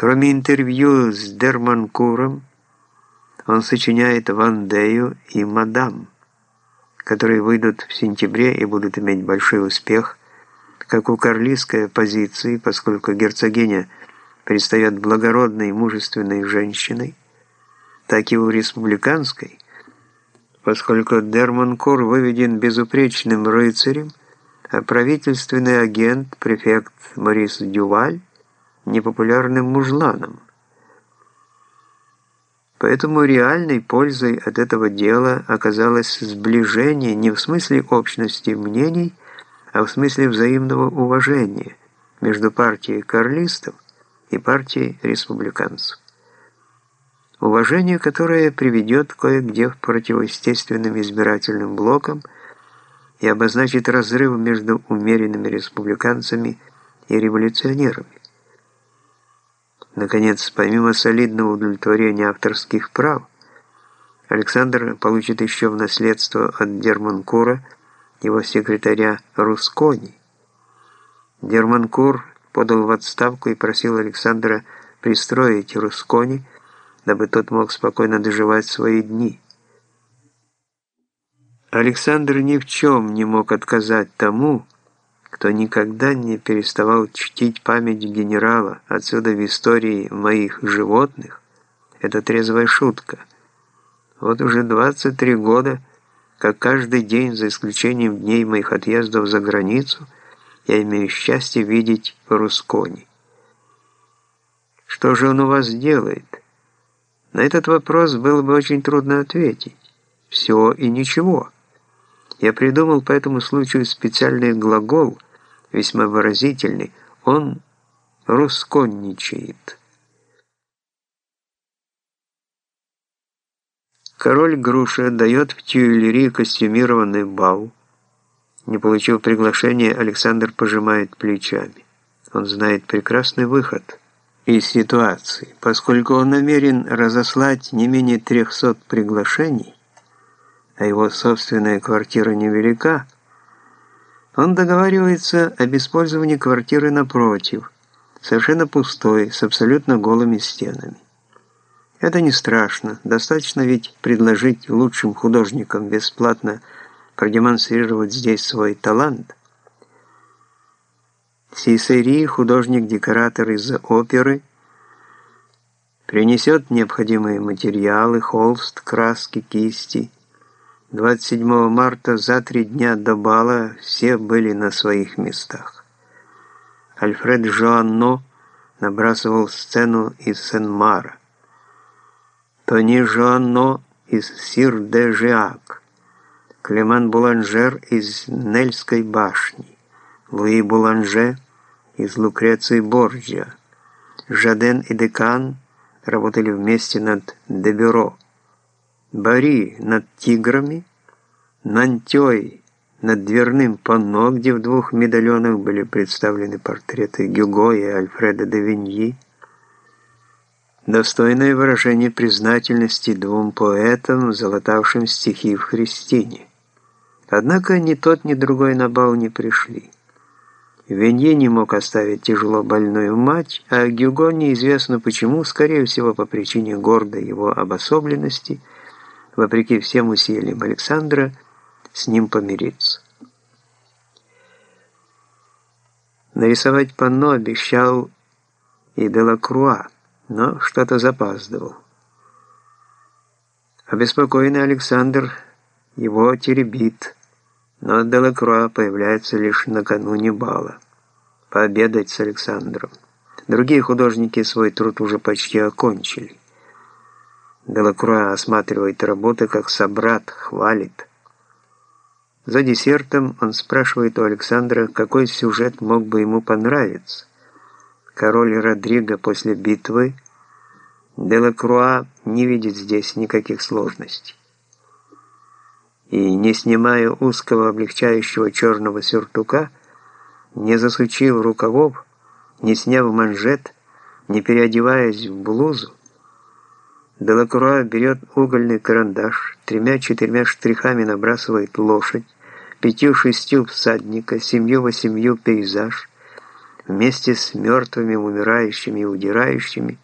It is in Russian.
Кроме интервью с Дерманкуром, он сочиняет «Вандею» и «Мадам», которые выйдут в сентябре и будут иметь большой успех, как у карлистской оппозиции, поскольку герцогиня предстает благородной и мужественной женщиной, так и у республиканской, поскольку Дерманкур выведен безупречным рыцарем, а правительственный агент, префект Морис Дюваль, непопулярным мужланом. Поэтому реальной пользой от этого дела оказалось сближение не в смысле общности мнений, а в смысле взаимного уважения между партией карлистов и партией республиканцев. Уважение, которое приведет кое-где в противоестественным избирательным блокам и обозначит разрыв между умеренными республиканцами и революционерами. Наконец, помимо солидного удовлетворения авторских прав, Александр получит еще в наследство от Дерманкура его секретаря Рускони. Дерманкур подал в отставку и просил Александра пристроить Рускони, дабы тот мог спокойно доживать свои дни. Александр ни в чем не мог отказать тому, кто никогда не переставал чтить память генерала, отсюда в истории моих животных, это трезвая шутка. Вот уже 23 года, как каждый день, за исключением дней моих отъездов за границу, я имею счастье видеть Рускони. Что же он у вас делает? На этот вопрос было бы очень трудно ответить. Все и ничего. Я придумал по этому случаю специальный глагол, весьма выразительный. Он русконничает. Король Груша дает в Тюильри костюмированный бал. Не получив приглашения, Александр пожимает плечами. Он знает прекрасный выход из ситуации, поскольку он намерен разослать не менее 300 приглашений, а его собственная квартира невелика, он договаривается об использовании квартиры напротив, совершенно пустой, с абсолютно голыми стенами. Это не страшно, достаточно ведь предложить лучшим художникам бесплатно продемонстрировать здесь свой талант. Сисери, художник-декоратор из оперы, принесет необходимые материалы, холст, краски, кисти, 27 марта, за три дня до бала, все были на своих местах. Альфред Жоанно набрасывал сцену из Сен-Мара. Тони Жоанно из Сир-де-Жиак. Клеман Буланжер из Нельской башни. Луи Буланже из Лукреции Борджиа. Жаден и Декан работали вместе над «Дебюро». Бари над тиграми, Нантёй над дверным панно, где в двух медальонах были представлены портреты Гюго и Альфреда де Виньи, достойное выражение признательности двум поэтам, золотавшим стихи в Христине. Однако ни тот, ни другой на бал не пришли. Венье не мог оставить тяжело больную мать, а Гюго неизвестно почему, скорее всего по причине гордой его обособленности – вопреки всем усилиям Александра, с ним помириться. Нарисовать панно обещал и Делакруа, но что-то запаздывал. Обеспокоенный Александр его теребит, но Делакруа появляется лишь накануне бала. Пообедать с Александром. Другие художники свой труд уже почти окончили. Делакруа осматривает работы, как собрат, хвалит. За десертом он спрашивает у Александра, какой сюжет мог бы ему понравиться. Король Родриго после битвы. Делакруа не видит здесь никаких сложностей. И, не снимая узкого облегчающего черного сюртука, не засучив рукавов, не сняв манжет, не переодеваясь в блузу, Делакруа берет угольный карандаш, тремя-четырьмя штрихами набрасывает лошадь, пятью-шестью всадника, семью-восемью пейзаж, вместе с мертвыми, умирающими и удирающими,